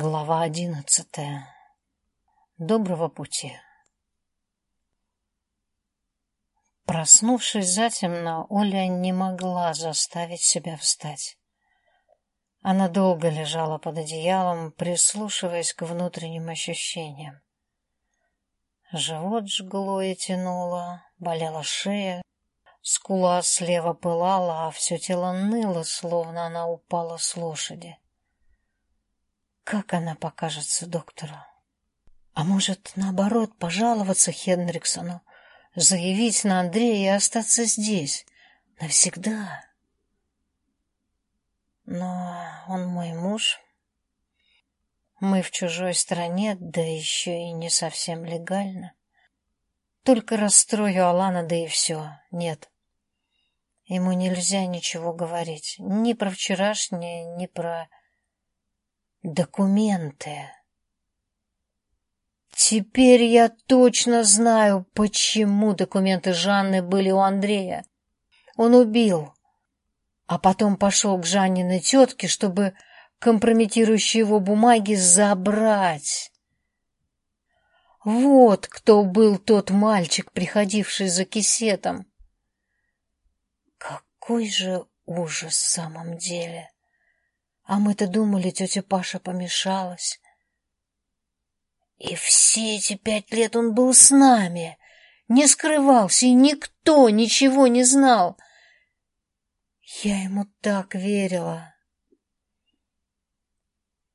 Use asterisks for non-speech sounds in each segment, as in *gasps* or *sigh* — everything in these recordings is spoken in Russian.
Глава одиннадцатая. Доброго пути. Проснувшись затемно, Оля не могла заставить себя встать. Она долго лежала под одеялом, прислушиваясь к внутренним ощущениям. Живот жгло и тянуло, болела шея, скула слева пылала, а все тело ныло, словно она упала с лошади. Как она покажется доктору? А может, наоборот, пожаловаться Хендриксону, заявить на Андрея и остаться здесь навсегда? Но он мой муж. Мы в чужой стране, да еще и не совсем легально. Только расстрою Алана, да и все. Нет. Ему нельзя ничего говорить. Ни про вчерашнее, ни про Документы. Теперь я точно знаю, почему документы Жанны были у Андрея. Он убил, а потом пошел к Жанниной тетке, чтобы компрометирующие его бумаги забрать. Вот кто был тот мальчик, приходивший за кисетом. Какой же ужас в самом деле! А мы-то думали, тетя Паша помешалась. И все эти пять лет он был с нами, не скрывался, и никто ничего не знал. Я ему так верила.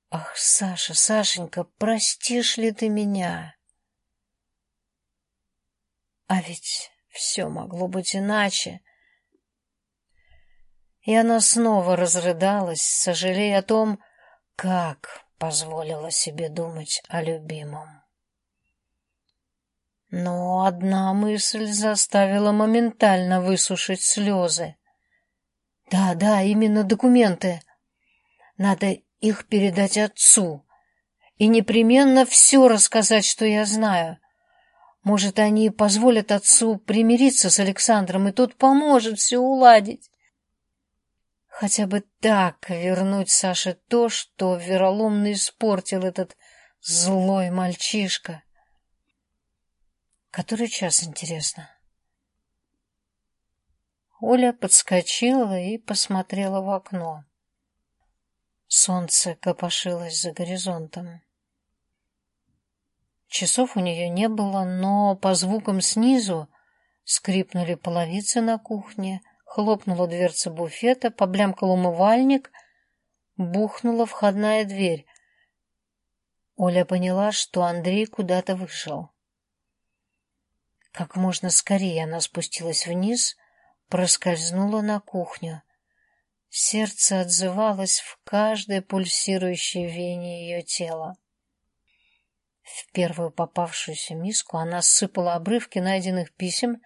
Ах, Саша, Сашенька, простишь ли ты меня? А ведь все могло быть иначе и она снова разрыдалась, сожалея о том, как позволила себе думать о любимом. Но одна мысль заставила моментально высушить слезы. Да, да, именно документы. Надо их передать отцу и непременно все рассказать, что я знаю. Может, они позволят отцу примириться с Александром, и тот поможет все уладить. Хотя бы так вернуть Саше то, что вероломно испортил этот злой мальчишка. Который час, интересно? Оля подскочила и посмотрела в окно. Солнце копошилось за горизонтом. Часов у нее не было, но по звукам снизу скрипнули половицы на кухне — Хлопнула дверца буфета, поблямкал умывальник, бухнула входная дверь. Оля поняла, что Андрей куда-то вышел. Как можно скорее она спустилась вниз, проскользнула на кухню. Сердце отзывалось в каждой пульсирующей вене ее тела. В первую попавшуюся миску она сыпала обрывки найденных писем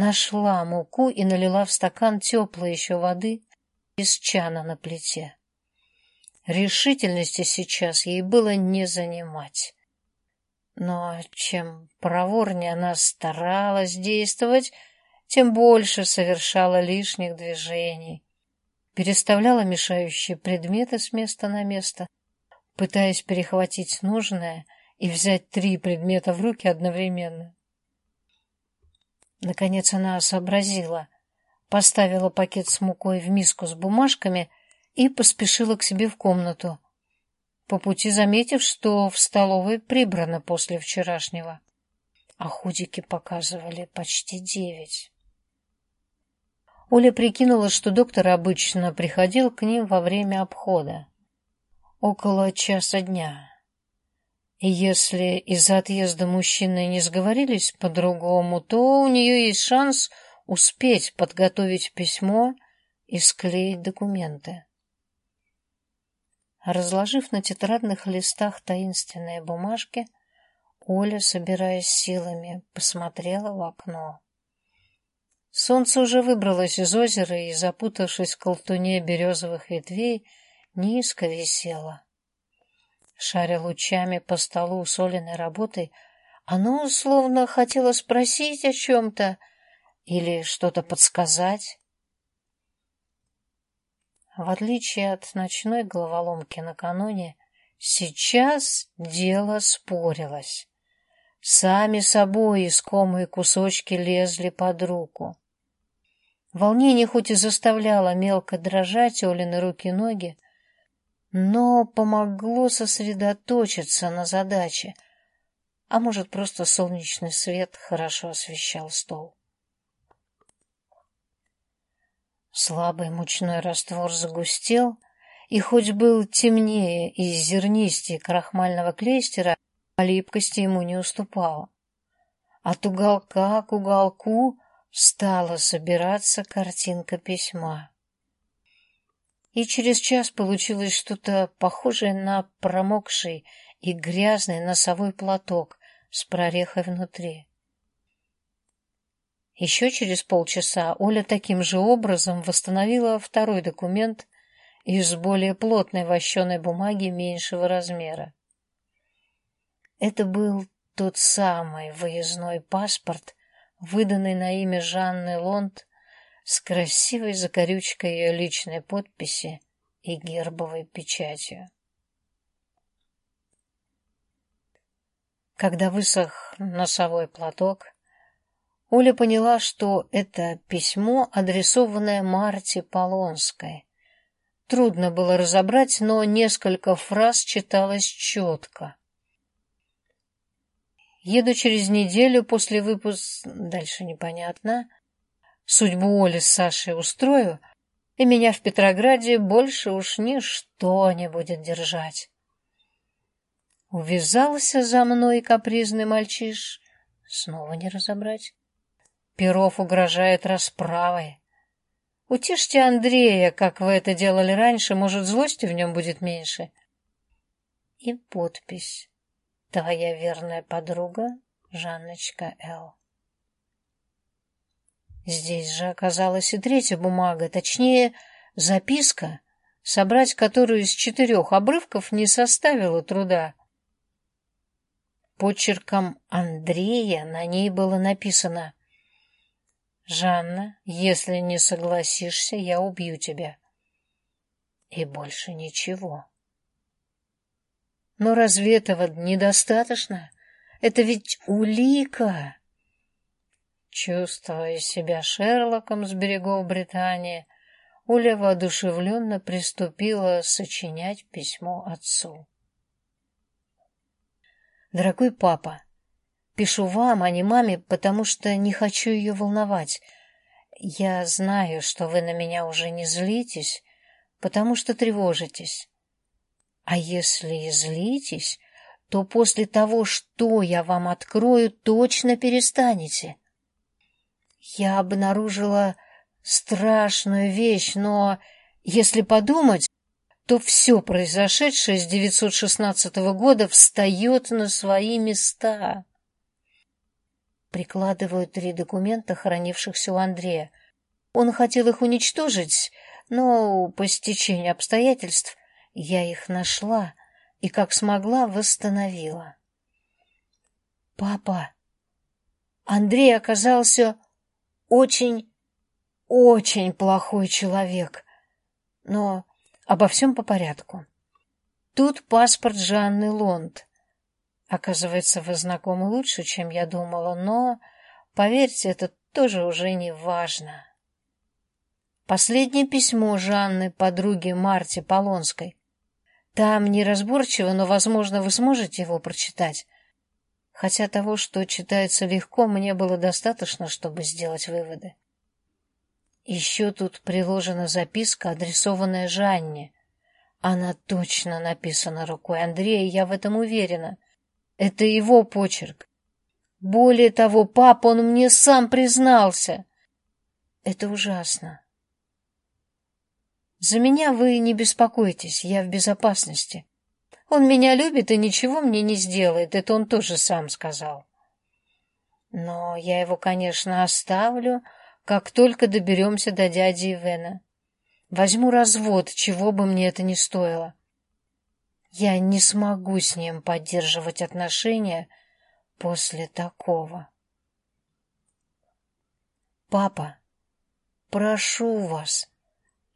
Нашла муку и налила в стакан теплой еще воды из чана на плите. Решительности сейчас ей было не занимать. Но чем проворнее она старалась действовать, тем больше совершала лишних движений. Переставляла мешающие предметы с места на место, пытаясь перехватить нужное и взять три предмета в руки одновременно. Наконец она сообразила, поставила пакет с мукой в миску с бумажками и поспешила к себе в комнату, по пути заметив, что в столовой прибрано после вчерашнего, а худики показывали почти девять. Оля прикинула, что доктор обычно приходил к ним во время обхода. Около часа дня. И если из-за отъезда мужчины не сговорились по-другому, то у нее есть шанс успеть подготовить письмо и склеить документы. Разложив на тетрадных листах таинственные бумажки, Оля, собираясь силами, посмотрела в окно. Солнце уже выбралось из озера и, запутавшись в колтуне березовых ветвей, низко висело. Шаря лучами по столу усоленной работой, оно словно хотело спросить о чем-то или что-то подсказать. В отличие от ночной головоломки накануне, Сейчас дело спорилось. Сами собой искомые кусочки лезли под руку. Волнение хоть и заставляло мелко дрожать Олины руки-ноги, но помогло сосредоточиться на задаче, а может, просто солнечный свет хорошо освещал стол. Слабый мучной раствор загустел, и хоть был темнее и зернистее крахмального клейстера, а липкости ему не уступала. От уголка к уголку стала собираться картинка письма. И через час получилось что-то похожее на промокший и грязный носовой платок с прорехой внутри. Еще через полчаса Оля таким же образом восстановила второй документ из более плотной вощеной бумаги меньшего размера. Это был тот самый выездной паспорт, выданный на имя Жанны Лонд с красивой закорючкой ее личной подписи и гербовой печатью. Когда высох носовой платок, Оля поняла, что это письмо, адресованное Марте Полонской, Трудно было разобрать, но несколько фраз читалось четко. Еду через неделю после выпуска... Дальше непонятно. Судьбу Оли с Сашей устрою, и меня в Петрограде больше уж ничто не будет держать. Увязался за мной капризный мальчиш. Снова не разобрать. Перов угрожает расправой. Утешьте Андрея, как вы это делали раньше, может, злости в нем будет меньше. И подпись. Твоя верная подруга Жанночка Л. Здесь же оказалась и третья бумага, точнее, записка, собрать которую из четырех обрывков не составило труда. Почерком Андрея на ней было написано «Жанна, если не согласишься, я убью тебя». И больше ничего. Но разве этого недостаточно? Это ведь улика. Чувствуя себя Шерлоком с берегов Британии, Уля воодушевленно приступила сочинять письмо отцу. «Дорогой папа, Пишу вам, а не маме, потому что не хочу ее волновать. Я знаю, что вы на меня уже не злитесь, потому что тревожитесь. А если и злитесь, то после того, что я вам открою, точно перестанете. Я обнаружила страшную вещь, но, если подумать, то все произошедшее с 916 года встает на свои места прикладываю три документа, хранившихся у Андрея. Он хотел их уничтожить, но по стечению обстоятельств я их нашла и, как смогла, восстановила. Папа, Андрей оказался очень, очень плохой человек, но обо всем по порядку. Тут паспорт Жанны Лонд — Оказывается, вы знакомы лучше, чем я думала, но, поверьте, это тоже уже не важно. Последнее письмо Жанны, подруги Марте Полонской. Там неразборчиво, но, возможно, вы сможете его прочитать. Хотя того, что читается легко, мне было достаточно, чтобы сделать выводы. Еще тут приложена записка, адресованная Жанне. Она точно написана рукой Андрея, я в этом уверена. — это его почерк. Более того, папа, он мне сам признался. Это ужасно. За меня вы не беспокойтесь, я в безопасности. Он меня любит и ничего мне не сделает, это он тоже сам сказал. Но я его, конечно, оставлю, как только доберемся до дяди Ивена. Возьму развод, чего бы мне это ни стоило. Я не смогу с ним поддерживать отношения после такого. Папа, прошу вас,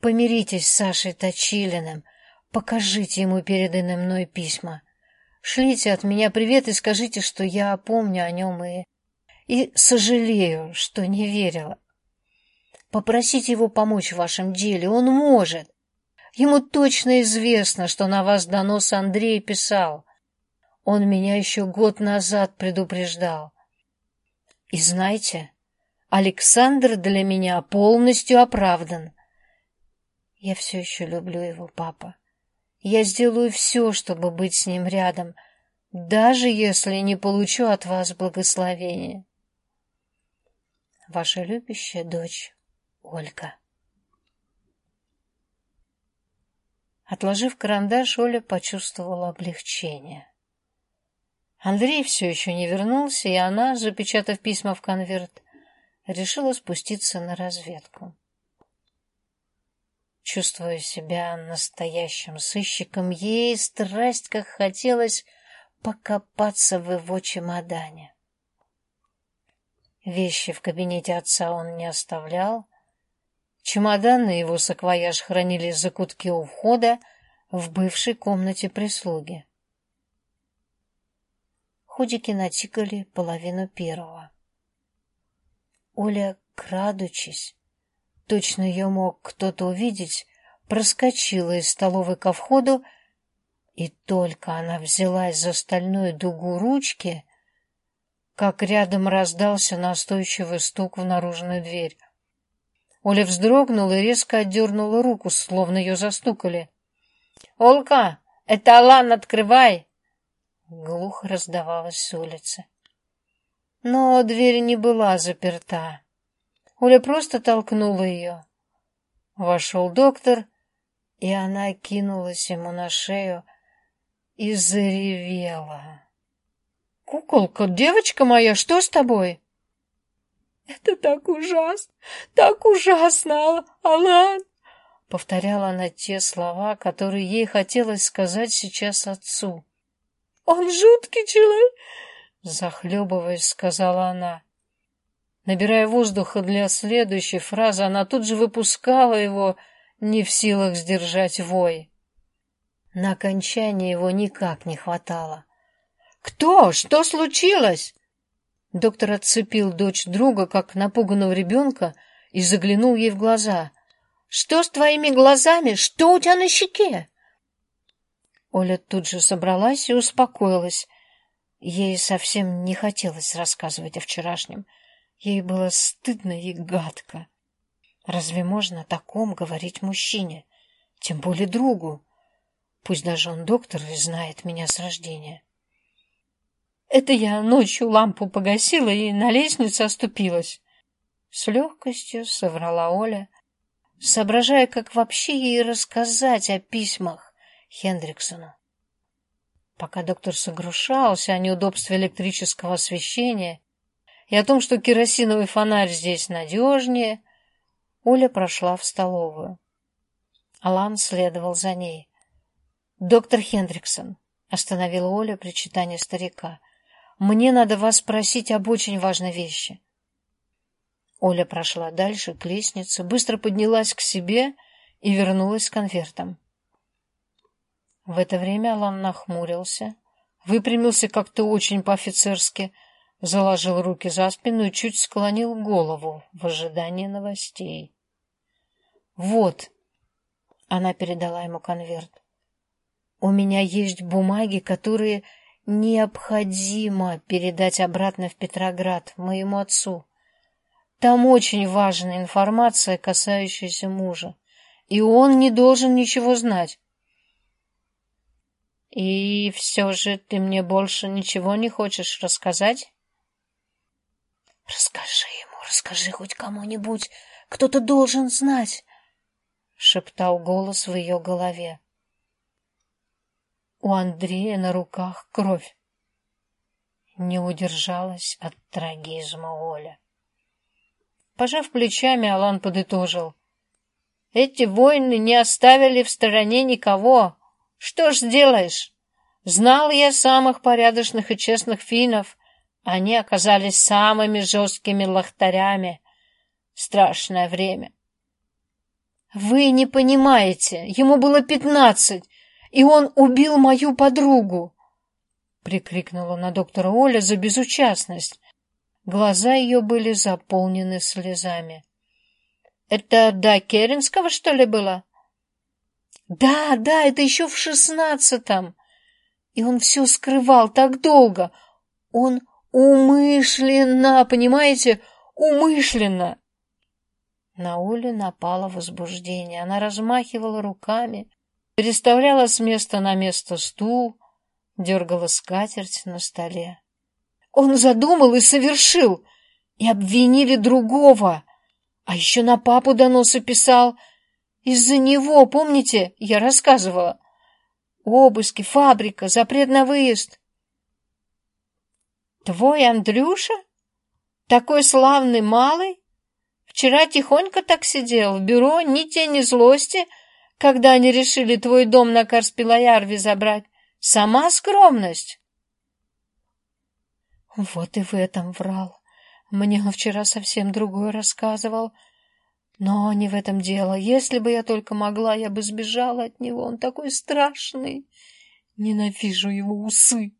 помиритесь с Сашей Точилиным, Покажите ему переданные мной письма. Шлите от меня привет и скажите, что я помню о нем и... и сожалею, что не верила. Попросите его помочь в вашем деле, он может. Ему точно известно, что на вас донос Андрей писал. Он меня еще год назад предупреждал. И знаете, Александр для меня полностью оправдан. Я все еще люблю его, папа. Я сделаю все, чтобы быть с ним рядом, даже если не получу от вас благословения. Ваша любящая дочь Ольга. Отложив карандаш, Оля почувствовала облегчение. Андрей все еще не вернулся, и она, запечатав письма в конверт, решила спуститься на разведку. Чувствуя себя настоящим сыщиком, ей страсть как хотелось покопаться в его чемодане. Вещи в кабинете отца он не оставлял. Чемодан и его саквояж хранились в закутке у входа в бывшей комнате прислуги. Ходики натикали половину первого. Оля, крадучись, точно ее мог кто-то увидеть, проскочила из столовой ко входу, и только она взялась за стальную дугу ручки, как рядом раздался настойчивый стук в наружную дверь. Оля вздрогнула и резко отдернула руку, словно ее застукали. — Олка, это Алан, открывай! Глухо раздавалось с улицы. Но дверь не была заперта. Оля просто толкнула ее. Вошел доктор, и она кинулась ему на шею и заревела. «Куколка, девочка моя, что с тобой?» «Это так ужасно, так ужасно, Алан!» Повторяла она те слова, которые ей хотелось сказать сейчас отцу. «Он жуткий человек!» Захлебываясь, сказала она. Набирая воздуха для следующей фразы, она тут же выпускала его, не в силах сдержать вой. На окончание его никак не хватало. «Кто? Что случилось?» Доктор отцепил дочь друга, как напуганного ребенка, и заглянул ей в глаза. «Что с твоими глазами? Что у тебя на щеке?» Оля тут же собралась и успокоилась. Ей совсем не хотелось рассказывать о вчерашнем. Ей было стыдно и гадко. Разве можно о таком говорить мужчине, тем более другу? Пусть даже он доктор и знает меня с рождения. Это я ночью лампу погасила и на лестнице оступилась. С легкостью соврала Оля, соображая, как вообще ей рассказать о письмах Хендриксону. Пока доктор согрушался о неудобстве электрического освещения и о том, что керосиновый фонарь здесь надежнее, Оля прошла в столовую. Алан следовал за ней. «Доктор Хендриксон», — остановила Оля причитание старика, — «мне надо вас спросить об очень важной вещи». Оля прошла дальше, к лестнице, быстро поднялась к себе и вернулась с конвертом. В это время Алан нахмурился, выпрямился как-то очень по-офицерски, заложил руки за спину и чуть склонил голову в ожидании новостей. «Вот», — она передала ему конверт, — «у меня есть бумаги, которые необходимо передать обратно в Петроград моему отцу. Там очень важная информация, касающаяся мужа, и он не должен ничего знать. И все же ты мне больше ничего не хочешь рассказать? Расскажи ему, расскажи хоть кому-нибудь. Кто-то должен знать, шептал голос в ее голове. У Андрея на руках кровь. Не удержалась от трагизма Оля. Пожав плечами, Алан подытожил. Эти войны не оставили в стороне никого. Что ж сделаешь? Знал я самых порядочных и честных финнов. Они оказались самыми жесткими лохтарями. Страшное время. Вы не понимаете, ему было пятнадцать. и он убил мою подругу!» Прикрикнула на доктора Оля за безучастность. Глаза ее были заполнены слезами. «Это до Керенского, что ли, было?» «Да, да, это еще в шестнадцатом!» И он все скрывал так долго. Он умышленно, понимаете, умышленно. На Олю напало возбуждение. Она размахивала руками, переставляла с места на место стул, дергала скатерть на столе. Он задумал и совершил, и обвинили другого, а еще на папу доносы писал. Из-за него, помните, я рассказывала? Обыски, фабрика, запрет на выезд. Твой Андрюша? Такой славный малый? Вчера тихонько так сидел в бюро, ни тени злости, когда они решили твой дом на Карспилоярве забрать. Сама скромность. Вот и в этом врал. Мне он вчера совсем другое рассказывал. Но не в этом дело. Если бы я только могла, я бы сбежала от него. Он такой страшный. Ненавижу его усы.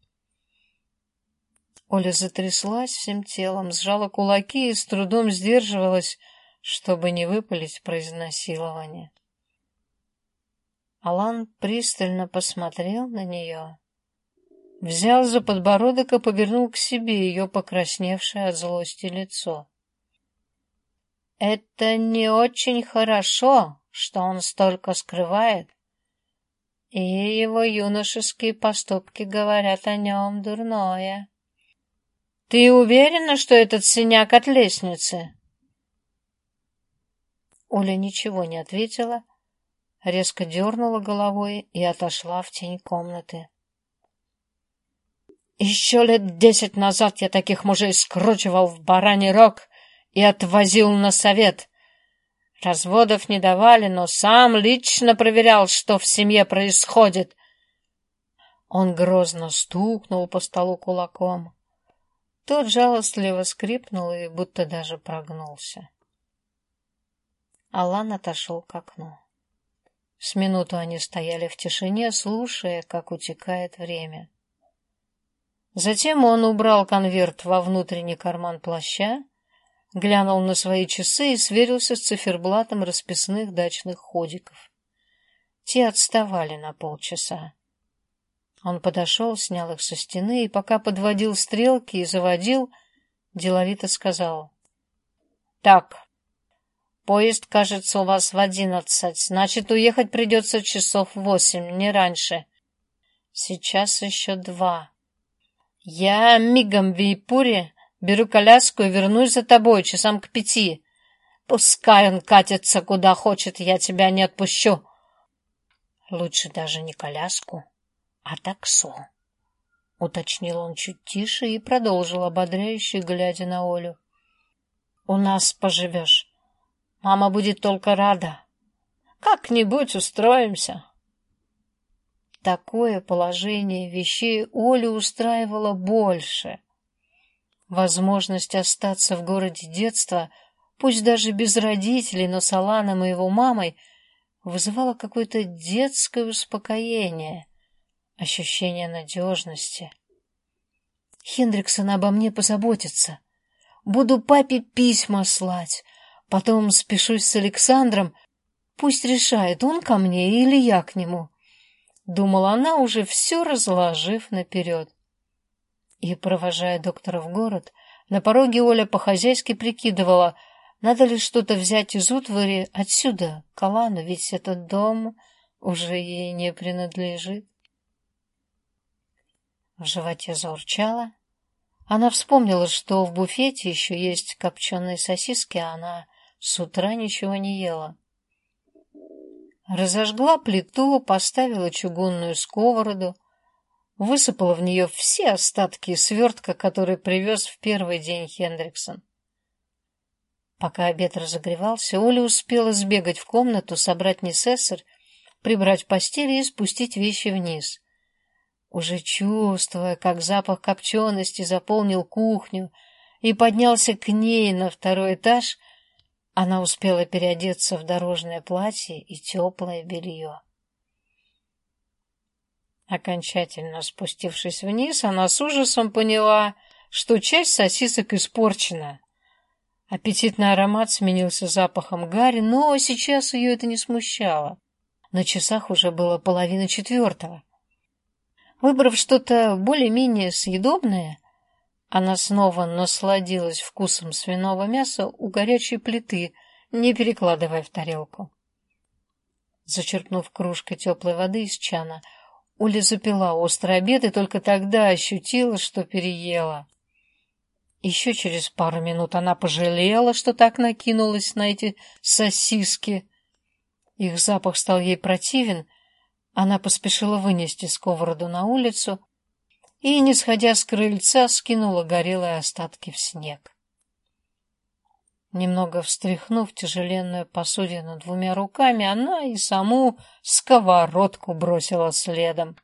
Оля затряслась всем телом, сжала кулаки и с трудом сдерживалась, чтобы не выпалить про изнасилование. Алан пристально посмотрел на нее, взял за подбородок и повернул к себе ее покрасневшее от злости лицо. «Это не очень хорошо, что он столько скрывает, и его юношеские поступки говорят о нем дурное». Ты уверена, что этот синяк от лестницы? Оля ничего не ответила, резко дернула головой и отошла в тень комнаты. Еще лет десять назад я таких мужей скручивал в бараний рог и отвозил на совет. Разводов не давали, но сам лично проверял, что в семье происходит. Он грозно стукнул по столу кулаком. Тот жалостливо скрипнул и будто даже прогнулся. Алан отошел к окну. С минуту они стояли в тишине, слушая, как утекает время. Затем он убрал конверт во внутренний карман плаща, глянул на свои часы и сверился с циферблатом расписных дачных ходиков. Те отставали на полчаса. Он подошел, снял их со стены и, пока подводил стрелки и заводил, деловито сказал. — Так, поезд, кажется, у вас в одиннадцать, значит, уехать придется часов восемь, не раньше. Сейчас еще два. Я мигом в Вейпуре беру коляску и вернусь за тобой часам к пяти. Пускай он катится куда хочет, я тебя не отпущу. Лучше даже не коляску, а таксо, — уточнил он чуть тише и продолжил, ободряюще, глядя на Олю. — У нас поживешь. Мама будет только рада. Как-нибудь устроимся. Такое положение вещей Олю устраивало больше. Возможность остаться в городе детства, пусть даже без родителей, но с Аланом и его мамой, вызывала какое-то детское успокоение — ощущение надежности. Хендриксон обо мне позаботится. Буду папе письма слать. Потом спешусь с Александром. Пусть решает, он ко мне или я к нему. Думала она, уже все разложив наперед. И, провожая доктора в город, на пороге Оля по-хозяйски прикидывала, надо ли что-то взять из утвари отсюда, к Алану, ведь этот дом уже ей не принадлежит. В животе заурчало. Она вспомнила, что в буфете еще есть копченые сосиски, а она с утра ничего не ела. Разожгла плиту, поставила чугунную сковороду, высыпала в нее все остатки свертка, который привез в первый день Хендриксон. Пока обед разогревался, Оля успела сбегать в комнату, собрать несессор, прибрать постель и спустить вещи вниз. Уже чувствуя, как запах копчености заполнил кухню и поднялся к ней на второй этаж, она успела переодеться в дорожное платье и теплое белье. Окончательно спустившись вниз, она с ужасом поняла, что часть сосисок испорчена. Аппетитный аромат сменился запахом гари, но сейчас ее это не смущало. На часах уже было половина четвертого. Выбрав что-то более-менее съедобное, она снова насладилась вкусом свиного мяса у горячей плиты, не перекладывая в тарелку. Зачерпнув кружкой теплой воды из чана, Оля запила острый обед и только тогда ощутила, что переела. Еще через пару минут она пожалела, что так накинулась на эти сосиски. Их запах стал ей противен. Она поспешила вынести сковороду на улицу и, не сходя с крыльца, скинула горелые остатки в снег. Немного встряхнув тяжеленную посудину двумя руками, она и саму сковородку бросила следом.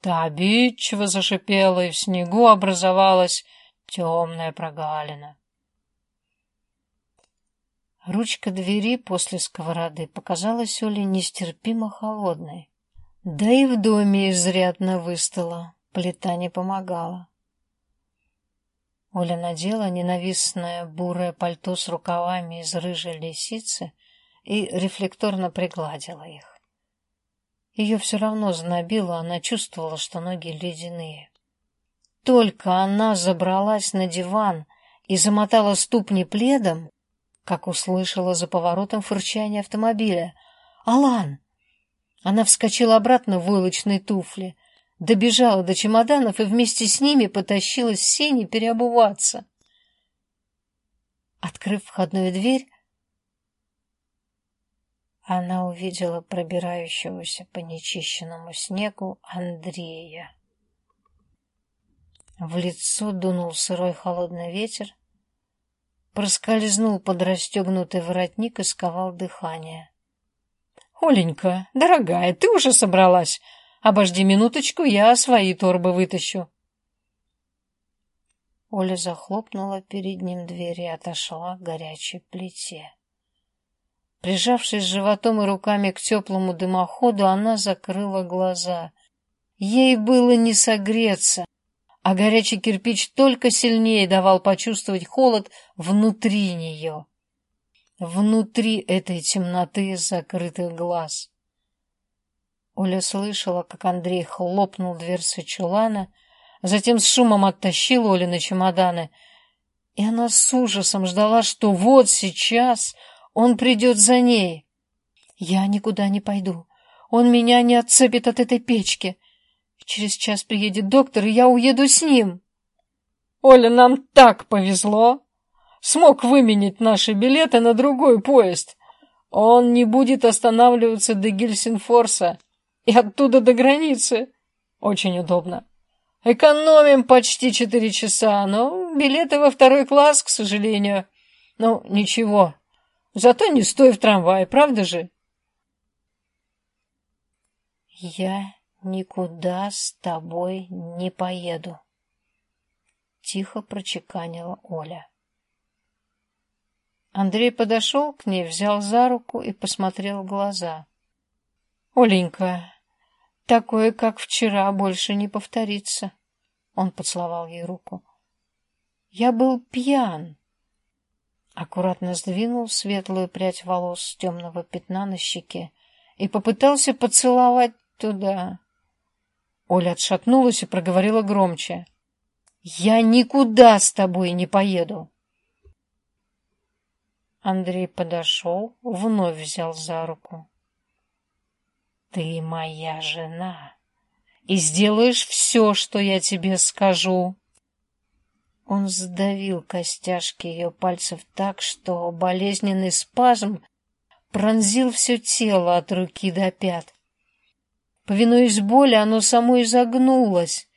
Та обидчиво зашипела, и в снегу образовалась темная прогалина. Ручка двери после сковороды показалась Оле нестерпимо холодной. Да и в доме изрядно выстыла, плита не помогала. Оля надела ненавистное бурое пальто с рукавами из рыжей лисицы и рефлекторно пригладила их. Ее все равно знобило, она чувствовала, что ноги ледяные. Только она забралась на диван и замотала ступни пледом, как услышала за поворотом фырчание автомобиля. «Алан!» Она вскочила обратно в войлочные туфли, добежала до чемоданов и вместе с ними потащилась в сени переобуваться. Открыв входную дверь, она увидела пробирающегося по нечищенному снегу Андрея. В лицо дунул сырой холодный ветер, проскользнул под расстегнутый воротник и сковал дыхание. — Оленька, дорогая, ты уже собралась? Обожди минуточку, я свои торбы вытащу. Оля захлопнула перед ним дверь и отошла к горячей плите. Прижавшись животом и руками к теплому дымоходу, она закрыла глаза. Ей было не согреться а горячий кирпич только сильнее давал почувствовать холод внутри нее, внутри этой темноты закрытых глаз. Оля слышала, как Андрей хлопнул дверцей чулана, затем с шумом оттащил Оля на чемоданы, и она с ужасом ждала, что вот сейчас он придет за ней. «Я никуда не пойду. Он меня не отцепит от этой печки. Через час приедет доктор, и я уеду с ним. Оля, нам так повезло. Смог выменить наши билеты на другой поезд. Он не будет останавливаться до Гельсинфорса и оттуда до границы. Очень удобно. Экономим почти четыре часа, но билеты во второй класс, к сожалению. Ну, ничего. Зато не стой в трамвае, правда же? Я никуда с тобой не поеду, тихо прочеканила Оля. Андрей подошел к ней, взял за руку и посмотрел в глаза. Оленька, такое, как вчера, больше не повторится. Он поцеловал ей руку. Я был пьян. Аккуратно сдвинул светлую прядь волос с темного пятна на щеке и попытался поцеловать туда. Оля отшатнулась и проговорила громче. «Я никуда с тобой не поеду!» Андрей подошел, вновь взял за руку. «Ты моя жена, и сделаешь все, что я тебе скажу!» Он сдавил костяшки ее пальцев так, что болезненный спазм пронзил все тело от руки до пят. Повинуясь боли, оно само изогнулось.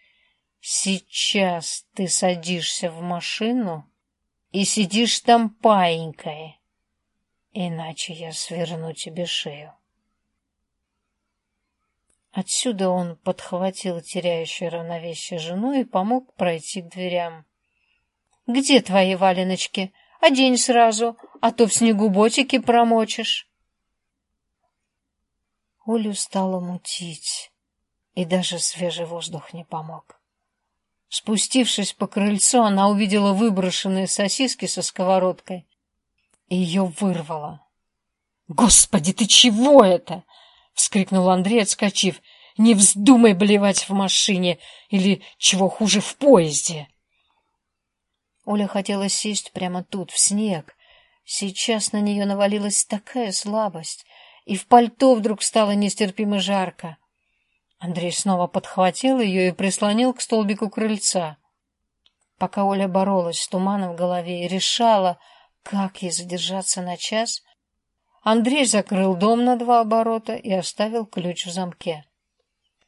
Сейчас ты садишься в машину и сидишь там паинькой, иначе я сверну тебе шею. Отсюда он подхватил теряющую равновесие жену и помог пройти к дверям. — Где твои валеночки? Одень сразу, а то в снегу ботики промочишь. Олю стало мутить, И даже свежий воздух не помог. Спустившись по крыльцу, она увидела выброшенные сосиски со сковородкой и ее вырвало. «Господи, ты чего это?» — вскрикнул Андрей, отскочив. «Не вздумай блевать в машине или, чего хуже, в поезде!» Оля хотела сесть прямо тут, в снег. Сейчас на нее навалилась такая слабость, и в пальто вдруг стало нестерпимо жарко. Андрей снова подхватил ее и прислонил к столбику крыльца. Пока Оля боролась с туманом в голове и решала, как ей задержаться на час, Андрей закрыл дом на два оборота и оставил ключ в замке.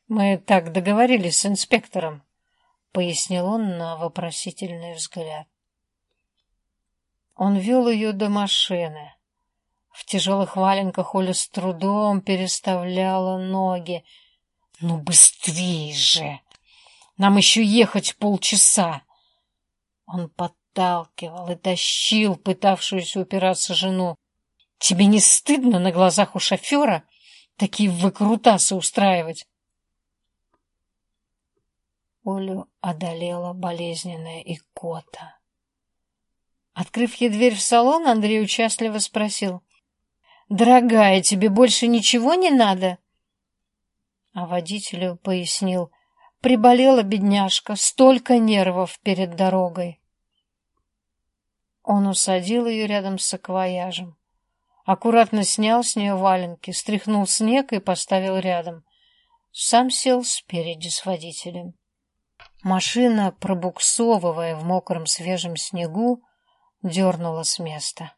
«Мы так договорились с инспектором», — пояснил он на вопросительный взгляд. Он вел ее до машины. В тяжелых валенках Оля с трудом переставляла ноги. «Ну, быстрее же! Нам еще ехать полчаса!» Он подталкивал и тащил пытавшуюся упираться жену. «Тебе не стыдно на глазах у шофера такие выкрутасы устраивать?» Олю одолела болезненная икота. Открыв ей дверь в салон, Андрей участливо спросил. «Дорогая, тебе больше ничего не надо?» А водителю пояснил. Приболела бедняжка, столько нервов перед дорогой. Он усадил ее рядом с саквояжем. Аккуратно снял с нее валенки, стряхнул снег и поставил рядом. Сам сел спереди с водителем. Машина, пробуксовывая в мокром свежем снегу, дернула с места.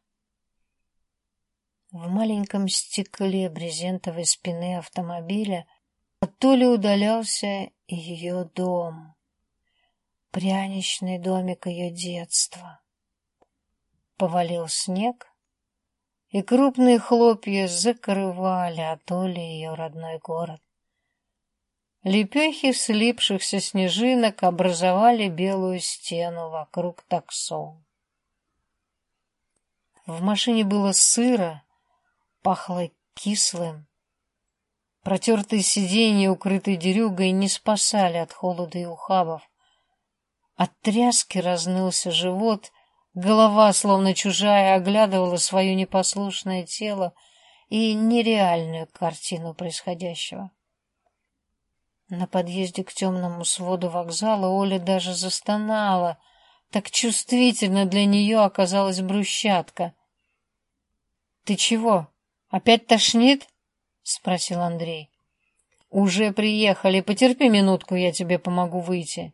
В маленьком стекле брезентовой спины автомобиля от удалялся ее дом, пряничный домик ее детства. Повалил снег, и крупные хлопья закрывали от Оли ее родной город. Лепехи слипшихся снежинок образовали белую стену вокруг таксо. В машине было сыро, пахло кислым. Протертые сиденья, укрытые дерюгой, не спасали от холода и ухабов. От тряски разнылся живот, голова, словно чужая, оглядывала свое непослушное тело и нереальную картину происходящего. На подъезде к темному своду вокзала Оля даже застонала. Так чувствительно для нее оказалась брусчатка. — Ты чего, опять тошнит? — спросил Андрей. — Уже приехали. Потерпи минутку, я тебе помогу выйти.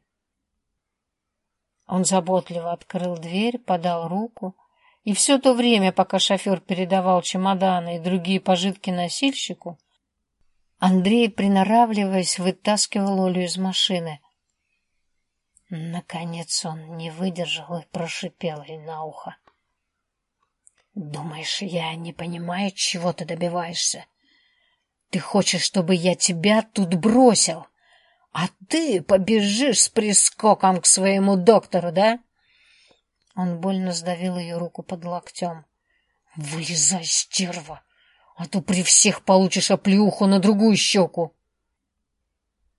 Он заботливо открыл дверь, подал руку, и все то время, пока шофер передавал чемоданы и другие пожитки носильщику, Андрей, приноравливаясь, вытаскивал Олю из машины. Наконец он не выдержал и прошипел ей на ухо. «Думаешь, я не понимаю, чего ты добиваешься? Ты хочешь, чтобы я тебя тут бросил, а ты побежишь с прискоком к своему доктору, да?» Он больно сдавил ее руку под локтем. «Вылезай, стерва!» а то при всех получишь оплеуху на другую щеку.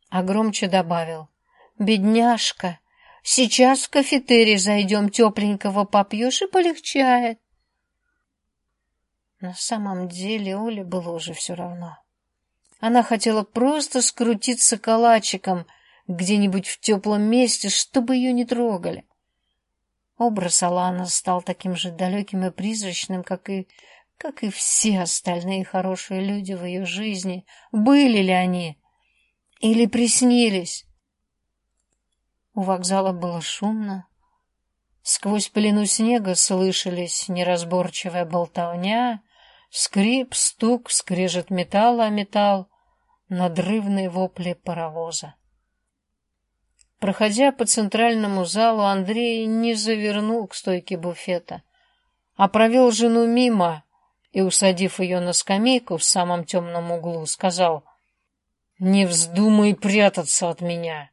А громче добавил. Бедняжка, сейчас в кафетерий зайдем, тепленького попьешь и полегчает. На самом деле Оле было уже все равно. Она хотела просто скрутиться калачиком где-нибудь в теплом месте, чтобы ее не трогали. Образ Алана стал таким же далеким и призрачным, как и как и все остальные хорошие люди в ее жизни. Были ли они? Или приснились? У вокзала было шумно. Сквозь пелену снега слышались неразборчивая болтовня, скрип, стук, скрежет металла о металл, надрывные вопли паровоза. Проходя по центральному залу, Андрей не завернул к стойке буфета, а провел жену мимо, и, усадив ее на скамейку в самом темном углу, сказал «Не вздумай прятаться от меня!»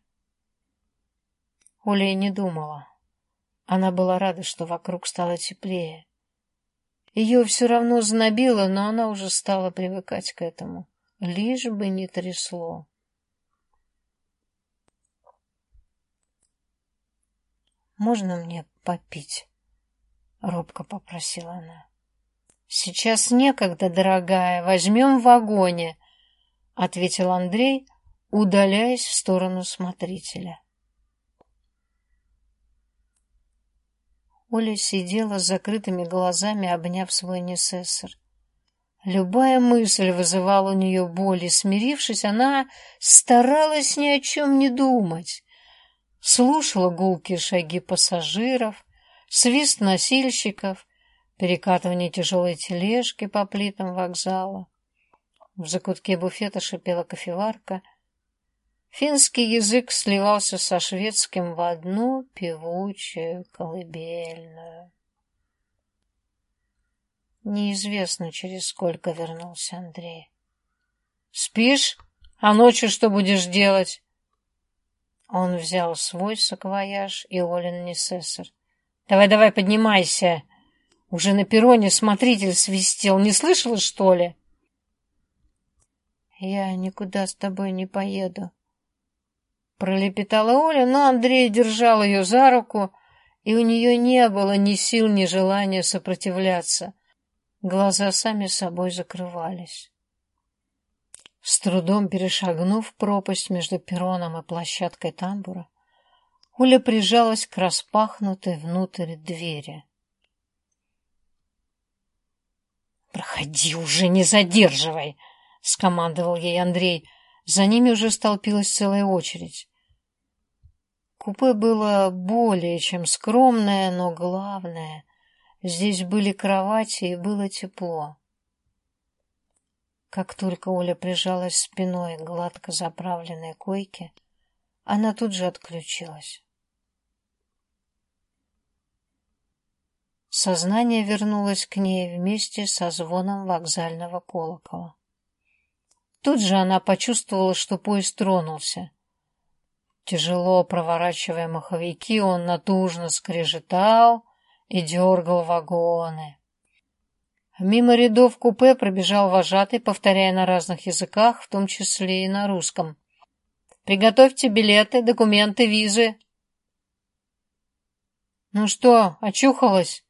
Оля не думала. Она была рада, что вокруг стало теплее. Ее все равно знобило, но она уже стала привыкать к этому, лишь бы не трясло. Можно мне попить? робко попросила она. Сейчас некогда, дорогая, возьмем в вагоне, ответил Андрей, удаляясь в сторону смотрителя. Оля сидела с закрытыми глазами, обняв свой несессор. Любая мысль вызывала у нее боль, и, смирившись, она старалась ни о чем не думать. Слушала гулкие шаги пассажиров, свист носильщиков, перекатывание тяжелой тележки по плитам вокзала. В закутке буфета шипела кофеварка. Финский язык сливался со шведским в одну певучую колыбельную. Неизвестно, через сколько вернулся Андрей. «Спишь? А ночью что будешь делать?» Он взял свой саквояж и Олин несессор. «Давай-давай, поднимайся!» Уже на перроне смотритель свистел. Не слышала, что ли? «Я никуда с тобой не поеду», — пролепетала Оля, но Андрей держал ее за руку, и у нее не было ни сил, ни желания сопротивляться. Глаза сами собой закрывались. С трудом перешагнув пропасть между перроном и площадкой тамбура, Оля прижалась к распахнутой внутрь двери. «Проходи уже, не задерживай!» — скомандовал ей Андрей. За ними уже столпилась целая очередь. Купе было более чем скромное, но главное Здесь были кровати и было тепло. Как только Оля прижалась спиной к гладко заправленной койке, она тут же отключилась. Сознание вернулось к ней вместе со звоном вокзального колокола. Тут же она почувствовала, что поезд тронулся. Тяжело проворачивая маховики, он натужно скрежетал, и дергал вагоны. Мимо рядов купе пробежал вожатый, повторяя на разных языках, в том числе и на русском. «Приготовьте билеты, документы, визы». «Ну что, очухалась?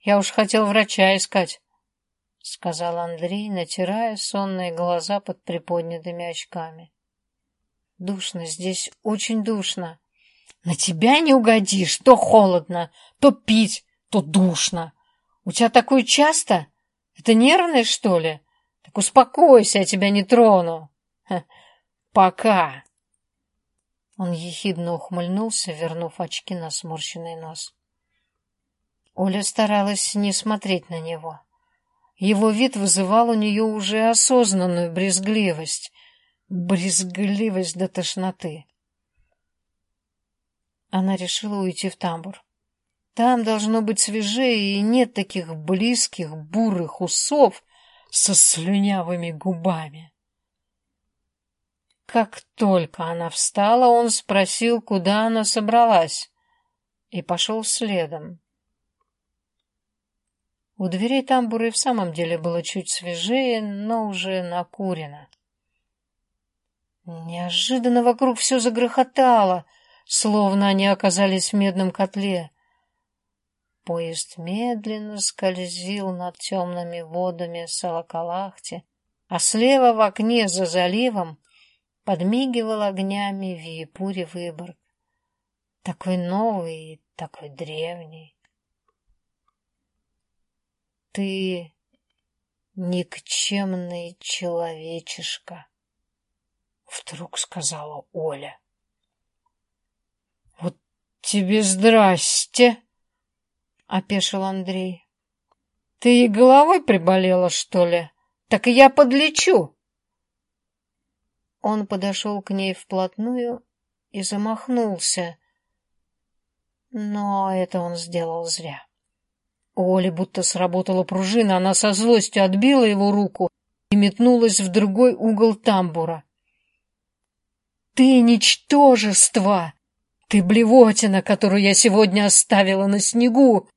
Я уж хотел врача искать», — сказал Андрей, натирая сонные глаза под приподнятыми очками. «Душно здесь, очень душно». «На тебя не угодишь, то холодно, то пить, то душно. У тебя такое часто? Это нервное, что ли? Так успокойся, я тебя не трону. Ха, пока. Он ехидно ухмыльнулся, вернув очки на сморщенный нос. Оля старалась не смотреть на него. Его вид вызывал у нее уже осознанную брезгливость. Брезгливость до тошноты. Она решила уйти в тамбур. Там должно быть свежее, и нет таких близких бурых усов со слюнявыми губами. Как только она встала, он спросил, куда она собралась, и пошел следом. У дверей тамбура и в самом деле было чуть свежее, но уже накурено. Неожиданно вокруг все загрохотало, словно они оказались в медном котле. Поезд медленно скользил над темными водами Салакалахти, а слева в окне за заливом подмигивал огнями Виепури Выборг. Такой новый и такой древний. Ты никчемный человечишка, вдруг сказала Оля. Вот тебе здрасте! — опешил Андрей. — Ты и головой приболела, что ли? Так я подлечу. Он подошел к ней вплотную и замахнулся. Но это он сделал зря. У Оли будто сработала пружина, она со злостью отбила его руку и метнулась в другой угол тамбура. «Ты ничтожество! Ты блевотина, которую я сегодня оставила на снегу!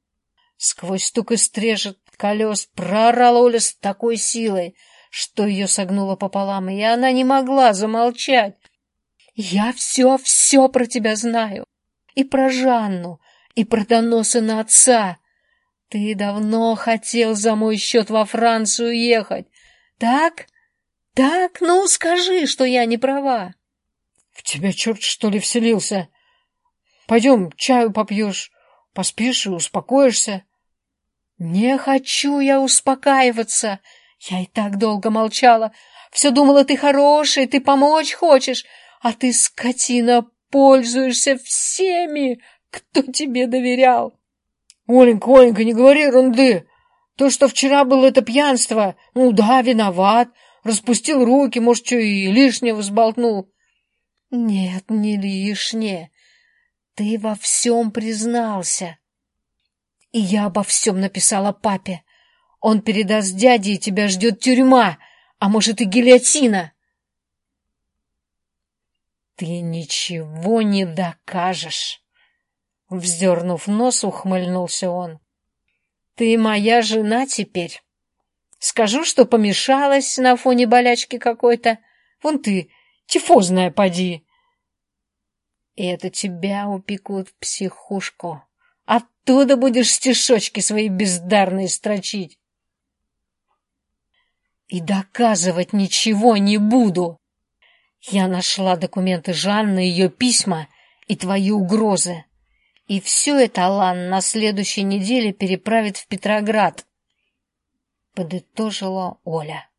Сквозь стук и стрежет колес проорала Оля с такой силой, что ее согнуло пополам, и она не могла замолчать. «Я все-все про тебя знаю. И про Жанну, и про доносы на отца. Ты давно хотел за мой счет во Францию ехать. Так? Так? Ну, скажи, что я не права. В тебя черт, что ли, вселился? Пойдем, чаю попьешь, поспишь и успокоишься. Не хочу я успокаиваться. Я и так долго молчала. Все думала, ты хороший, ты помочь хочешь, а ты, скотина, пользуешься всеми, кто тебе доверял. Оленька, Оленька, не говори ерунды. То, что вчера было это пьянство, ну да, виноват. Распустил руки, может, что и лишнего сболтнул. Нет, не лишнее. Ты во всем признался. И я обо всем написала папе. Он передаст дяде, и тебя ждет тюрьма, а может и гильотина. Ты ничего не докажешь. Вздернув нос, ухмыльнулся он. Ты моя жена теперь. Скажу, что помешалась на фоне болячки какой-то. Вон ты, тифозная поди. И это тебя упекут в психушку. Оттуда будешь стишочки свои бездарные строчить. И доказывать ничего не буду. Я нашла документы Жанны, ее письма и твои угрозы. И все это Алан на следующей неделе переправит в Петроград. Подытожила Оля.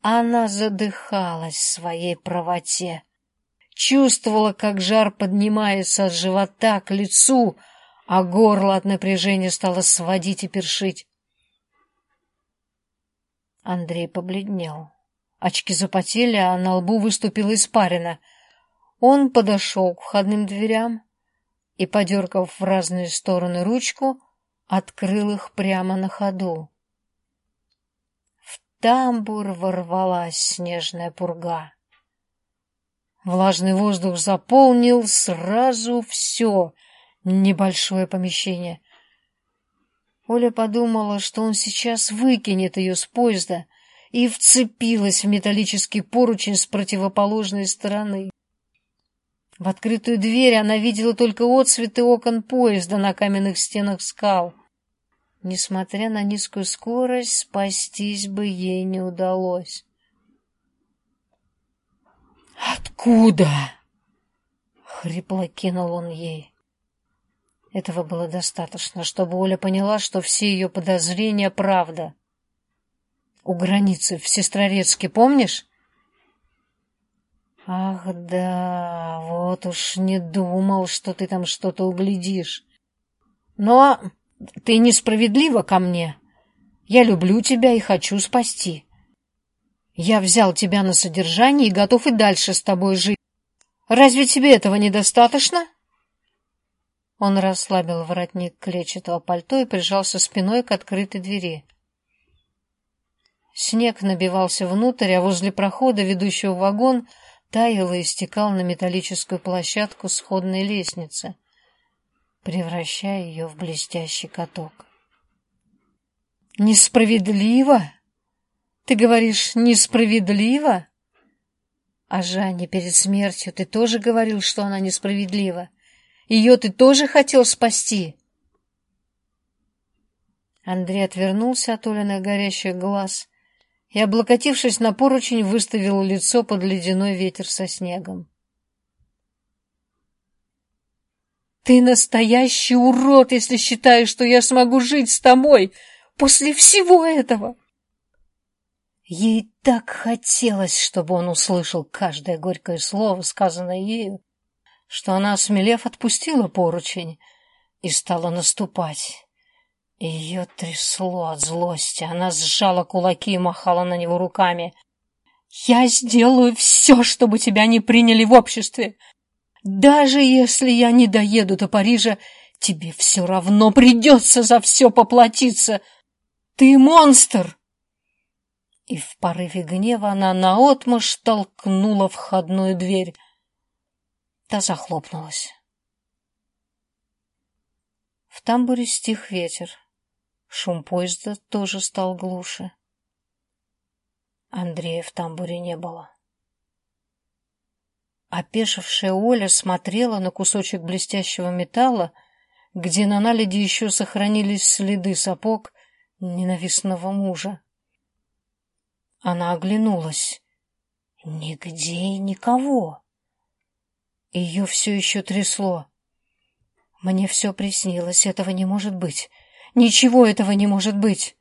Она задыхалась в своей правоте. Чувствовала, как жар поднимается от живота к лицу, а горло от напряжения стало сводить и першить. Андрей побледнел. Очки запотели, а на лбу выступила испарина. Он подошел к входным дверям и, подергав в разные стороны ручку, открыл их прямо на ходу. В тамбур ворвалась снежная пурга. Влажный воздух заполнил сразу все небольшое помещение. Оля подумала, что он сейчас выкинет ее с поезда, и вцепилась в металлический поручень с противоположной стороны. В открытую дверь она видела только отсветы окон поезда на каменных стенах скал. Несмотря на низкую скорость, спастись бы ей не удалось. «Откуда?» — хрипло кинул он ей. Этого было достаточно, чтобы Оля поняла, что все ее подозрения — правда. «У границы в Сестрорецке, помнишь?» «Ах да, вот уж не думал, что ты там что-то углядишь. Но ты несправедлива ко мне. Я люблю тебя и хочу спасти. Я взял тебя на содержание и готов и дальше с тобой жить. Разве тебе этого недостаточно?» Он расслабил воротник клетчатого пальто и прижался спиной к открытой двери. Снег набивался внутрь, а возле прохода, ведущего в вагон, таял и истекал на металлическую площадку сходной лестницы, превращая ее в блестящий каток. «Несправедливо? Ты говоришь, несправедливо?» А Жанне перед смертью ты тоже говорил, что она несправедлива. Ее ты тоже хотел спасти?» Андрей отвернулся от Олиных горящих глаз и, облокотившись на поручень, выставил лицо под ледяной ветер со снегом. «Ты настоящий урод, если считаешь, что я смогу жить с тобой после всего этого!» Ей так хотелось, чтобы он услышал каждое горькое слово, сказанное ею, что она, смелев, отпустила поручень и стала наступать. Ее трясло от злости. Она сжала кулаки и махала на него руками. «Я сделаю все, чтобы тебя не приняли в обществе. Даже если я не доеду до Парижа, тебе все равно придется за все поплатиться. Ты монстр!» И в порыве гнева она наотмашь толкнула входную дверь. Та захлопнулась. В тамбуре стих ветер. Шум поезда тоже стал глуше. Андрея в тамбуре не было. Опешившая Оля смотрела на кусочек блестящего металла, где на наледи еще сохранились следы сапог ненавистного мужа. Она оглянулась. Нигде никого. Ее все еще трясло. Мне все приснилось, этого не может быть. Ничего этого не может быть.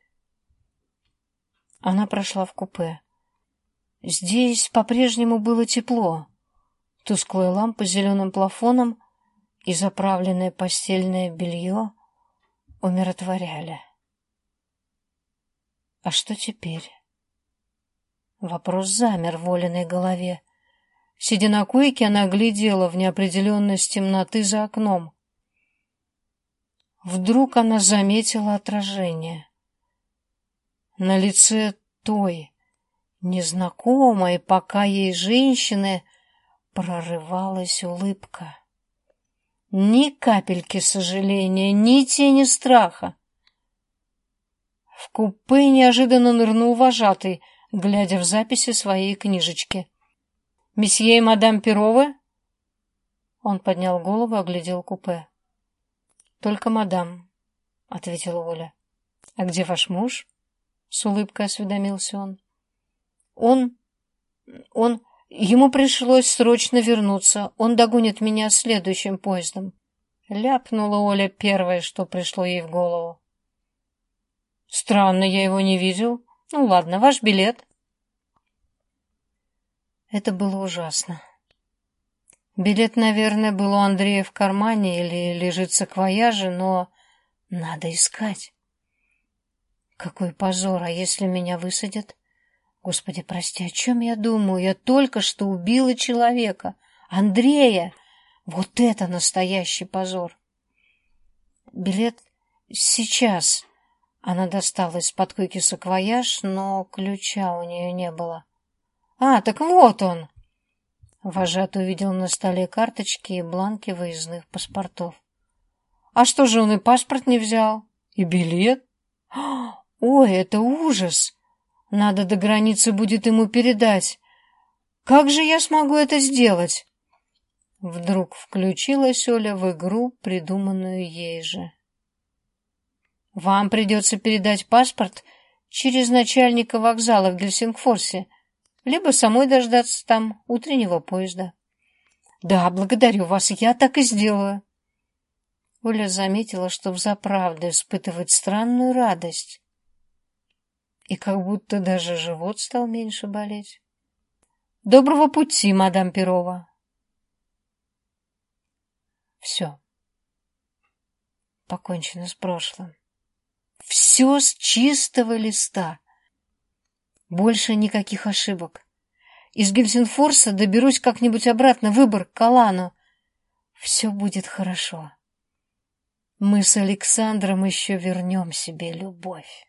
Она прошла в купе. Здесь по-прежнему было тепло. Тусклая лампа с зеленым плафоном и заправленное постельное белье умиротворяли. А что теперь? Вопрос замер в Олиной голове. Сидя на койке, она глядела в неопределенность темноты за окном. Вдруг она заметила отражение. На лице той, незнакомой пока ей женщины, прорывалась улыбка. Ни капельки сожаления, ни тени страха. В купе неожиданно нырнул вожатый, глядя в записи своей книжечки. «Месье и мадам Перовы?» Он поднял голову и оглядел купе. «Только мадам», — ответила Оля. «А где ваш муж?» — с улыбкой осведомился он. «Он... он... ему пришлось срочно вернуться. Он догонит меня следующим поездом». Ляпнула Оля первое, что пришло ей в голову. «Странно, я его не видел. Ну ладно, ваш билет». Это было ужасно. Билет, наверное, был у Андрея в кармане или лежит в саквояже, но надо искать. Какой позор, а если меня высадят? Господи, прости, о чем я думаю? Я только что убила человека. Андрея! Вот это настоящий позор! Билет сейчас. Она достала из-под койки саквояж, но ключа у нее не было. А, так вот он! Вожатый увидел на столе карточки и бланки выездных паспортов. А что же он и паспорт не взял? И билет? *gasps* Ой, это ужас! Надо до границы будет ему передать. Как же я смогу это сделать? Вдруг включилась Оля в игру, придуманную ей же. Вам придется передать паспорт через начальника вокзала в Гельсингфорсе либо самой дождаться там утреннего поезда. Да, благодарю вас, я так и сделаю. Оля заметила, что взаправду испытывает странную радость. И как будто даже живот стал меньше болеть. Доброго пути, мадам Перова. Все. Покончено с прошлым. Все с чистого листа. Больше никаких ошибок. Из Гельсинфорса доберусь как-нибудь обратно, выбор, к Калану. Все будет хорошо. Мы с Александром еще вернем себе любовь.